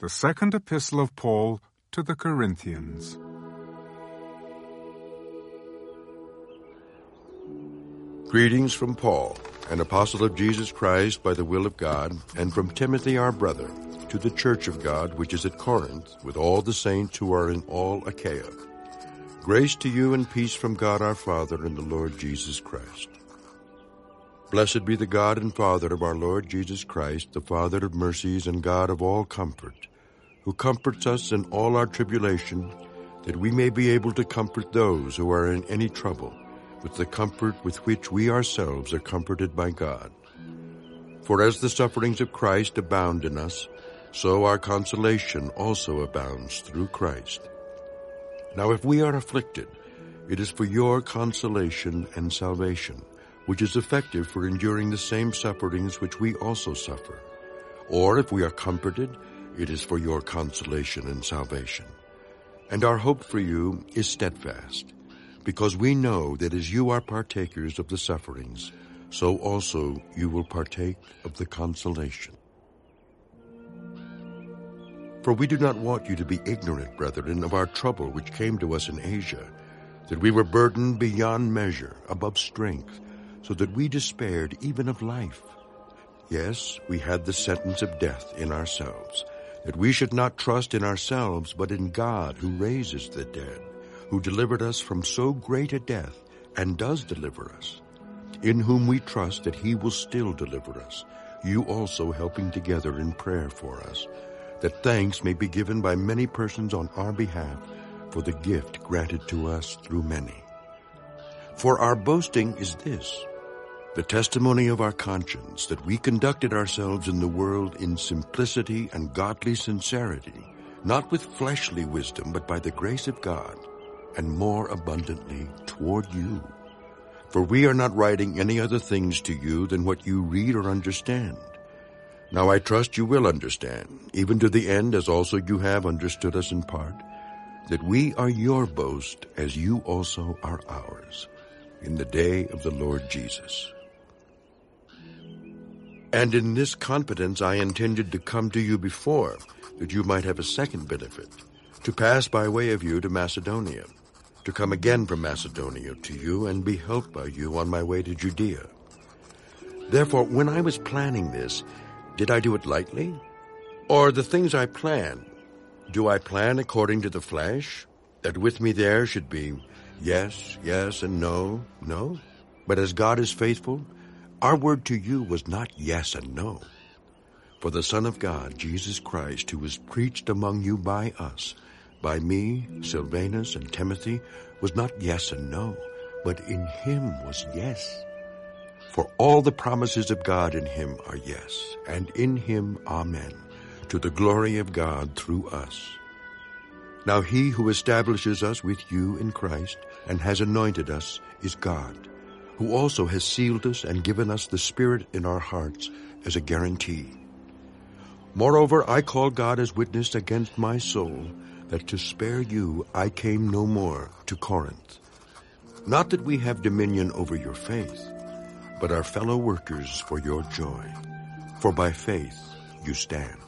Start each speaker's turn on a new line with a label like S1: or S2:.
S1: The Second Epistle of Paul to the Corinthians.
S2: Greetings from Paul, an apostle of Jesus Christ by the will of God, and from Timothy our brother, to the church of God which is at Corinth, with all the saints who are in all Achaia. Grace to you and peace from God our Father and the Lord Jesus Christ. Blessed be the God and Father of our Lord Jesus Christ, the Father of mercies and God of all comfort, who comforts us in all our tribulation, that we may be able to comfort those who are in any trouble with the comfort with which we ourselves are comforted by God. For as the sufferings of Christ abound in us, so our consolation also abounds through Christ. Now if we are afflicted, it is for your consolation and salvation, which is effective for enduring the same sufferings which we also suffer. Or if we are comforted, it is for your consolation and salvation. And our hope for you is steadfast because we know that as you are partakers of the sufferings, so also you will partake of the consolation. For we do not want you to be ignorant, brethren, of our trouble which came to us in Asia, that we were burdened beyond measure, above strength, so that we despaired even of life. Yes, we had the sentence of death in ourselves, that we should not trust in ourselves, but in God who raises the dead who delivered us from so great a death and does deliver us, in whom we trust that he will still deliver us, you also helping together in prayer for us, that thanks may be given by many persons on our behalf for the gift granted to us through many. For our boasting is this, the testimony of our conscience, that we conducted ourselves in the world in simplicity and godly sincerity, not with fleshly wisdom, but by the grace of God, and more abundantly toward you. For we are not writing any other things to you than what you read or understand. Now I trust you will understand, even to the end as also you have understood us in part, that we are your boast as you also are ours, in the day of the Lord Jesus. And in this confidence I intended to come to you before, that you might have a second benefit, to pass by way of you to Macedonia to come again from Macedonia to you and be helped by you on my way to Judea. Therefore, when I was planning this, did I do it lightly? Or the things I plan, do I plan according to the flesh? That with me there should be yes, yes, and no, no? But as God is faithful, our word to you was not yes and no. For the Son of God, Jesus Christ, who was preached among you by us, by me, Silvanus, and Timothy was not yes and no, but in him was yes. For all the promises of God in him are yes, and in him amen, to the glory of God through us. Now he who establishes us with you in Christ and has anointed us is God, who also has sealed us and given us the Spirit in our hearts as a guarantee. Moreover, I call God as witness against my soul that to spare you I came no more to Corinth. Not that we have dominion over your faith, but are fellow workers for your joy. For by faith you stand.